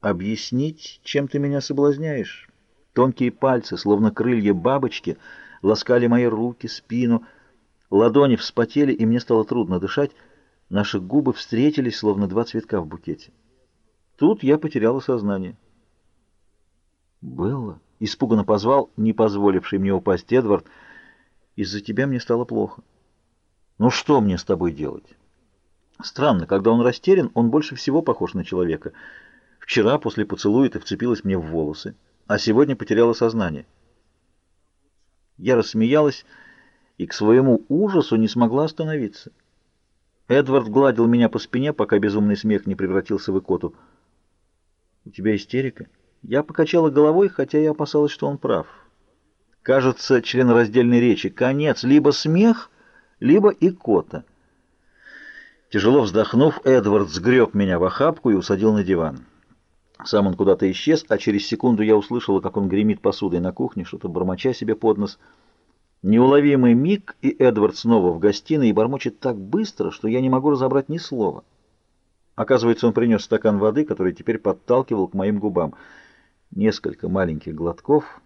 объяснить, чем ты меня соблазняешь? Тонкие пальцы, словно крылья бабочки, ласкали мои руки, спину. Ладони вспотели, и мне стало трудно дышать. Наши губы встретились, словно два цветка в букете. Тут я потеряла сознание. «Белла?» — испуганно позвал, не позволивший мне упасть Эдвард. «Из-за тебя мне стало плохо». «Ну что мне с тобой делать?» Странно, когда он растерян, он больше всего похож на человека. Вчера после поцелуя ты вцепилась мне в волосы, а сегодня потеряла сознание. Я рассмеялась и к своему ужасу не смогла остановиться. Эдвард гладил меня по спине, пока безумный смех не превратился в икоту. «У тебя истерика?» Я покачала головой, хотя я опасалась, что он прав. Кажется, член раздельной речи. Конец. Либо смех, либо икота. Тяжело вздохнув, Эдвард сгреб меня в охапку и усадил на диван. Сам он куда-то исчез, а через секунду я услышала, как он гремит посудой на кухне, что-то бормоча себе под нос. Неуловимый миг, и Эдвард снова в гостиной и бормочет так быстро, что я не могу разобрать ни слова. Оказывается, он принес стакан воды, который теперь подталкивал к моим губам. Несколько маленьких глотков,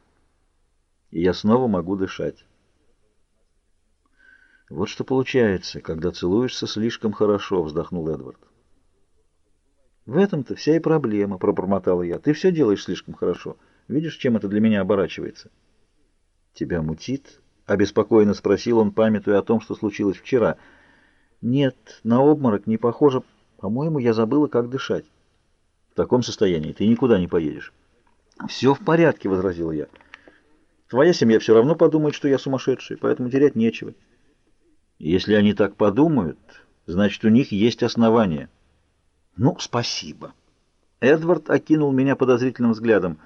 и я снова могу дышать. «Вот что получается, когда целуешься слишком хорошо», — вздохнул Эдвард. «В этом-то вся и проблема», — пробормотала я. «Ты все делаешь слишком хорошо. Видишь, чем это для меня оборачивается?» «Тебя мутит?» — обеспокоенно спросил он, памятуя о том, что случилось вчера. «Нет, на обморок не похоже. По-моему, я забыла, как дышать». «В таком состоянии ты никуда не поедешь». «Все в порядке», — возразила я. «Твоя семья все равно подумает, что я сумасшедший, поэтому терять нечего». Если они так подумают, значит, у них есть основания. Ну, спасибо. Эдвард окинул меня подозрительным взглядом.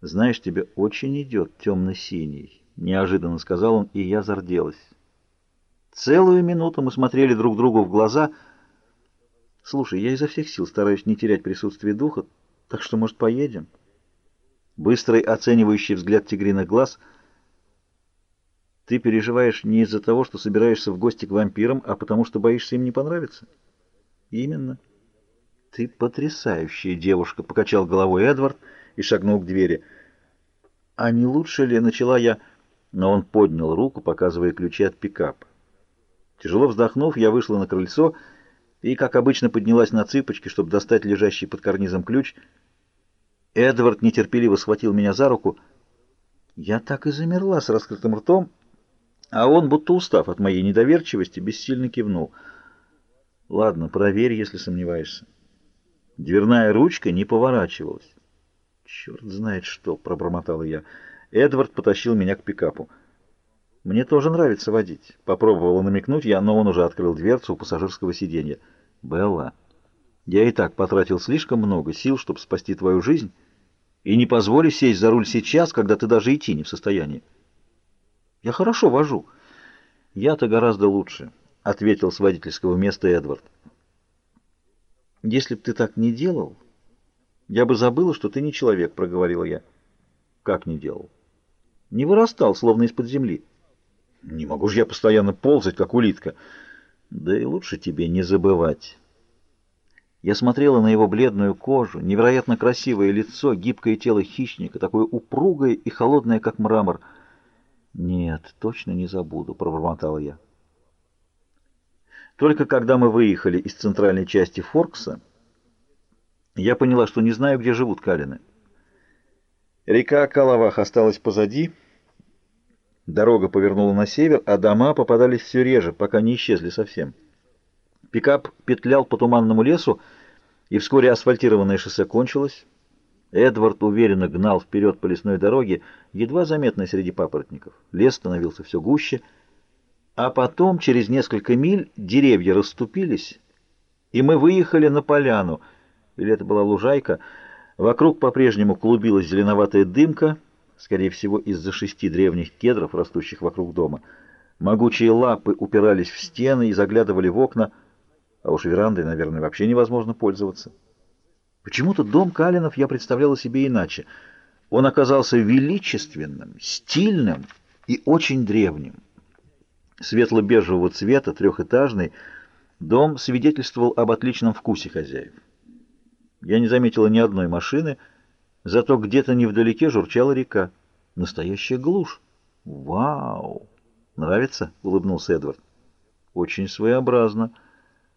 Знаешь, тебе очень идет темно-синий, неожиданно сказал он, и я зарделась. Целую минуту мы смотрели друг другу в глаза. Слушай, я изо всех сил стараюсь не терять присутствие духа, так что, может, поедем? Быстрый оценивающий взгляд тигриных глаз — ты переживаешь не из-за того, что собираешься в гости к вампирам, а потому что боишься им не понравиться? Именно. Ты потрясающая девушка, покачал головой Эдвард и шагнул к двери. А не лучше ли, начала я, но он поднял руку, показывая ключи от пикапа. Тяжело вздохнув, я вышла на крыльцо и, как обычно, поднялась на цыпочки, чтобы достать лежащий под карнизом ключ. Эдвард нетерпеливо схватил меня за руку. Я так и замерла с раскрытым ртом, а он, будто устав от моей недоверчивости, бессильно кивнул. «Ладно, проверь, если сомневаешься». Дверная ручка не поворачивалась. «Черт знает что!» — пробормотала я. Эдвард потащил меня к пикапу. «Мне тоже нравится водить», — попробовала намекнуть я, но он уже открыл дверцу у пассажирского сиденья. «Белла, я и так потратил слишком много сил, чтобы спасти твою жизнь, и не позволю сесть за руль сейчас, когда ты даже идти не в состоянии». Я хорошо вожу. Я-то гораздо лучше, — ответил с водительского места Эдвард. Если б ты так не делал, я бы забыла, что ты не человек, — проговорила я. Как не делал? Не вырастал, словно из-под земли. Не могу же я постоянно ползать, как улитка. Да и лучше тебе не забывать. Я смотрела на его бледную кожу, невероятно красивое лицо, гибкое тело хищника, такое упругое и холодное, как мрамор — «Нет, точно не забуду», — пробормотал я. Только когда мы выехали из центральной части Форкса, я поняла, что не знаю, где живут Калины. Река Калавах осталась позади, дорога повернула на север, а дома попадались все реже, пока не исчезли совсем. Пикап петлял по туманному лесу, и вскоре асфальтированное шоссе кончилось. Эдвард уверенно гнал вперед по лесной дороге, едва заметной среди папоротников. Лес становился все гуще, а потом, через несколько миль, деревья расступились, и мы выехали на поляну, или это была лужайка. Вокруг по-прежнему клубилась зеленоватая дымка, скорее всего, из-за шести древних кедров, растущих вокруг дома. Могучие лапы упирались в стены и заглядывали в окна, а уж верандой, наверное, вообще невозможно пользоваться. Почему-то дом Калинов я представляла себе иначе. Он оказался величественным, стильным и очень древним. Светло-бежевого цвета, трехэтажный, дом свидетельствовал об отличном вкусе хозяев. Я не заметила ни одной машины, зато где-то невдалеке журчала река. Настоящая глушь. «Вау! Нравится?» — улыбнулся Эдвард. «Очень своеобразно».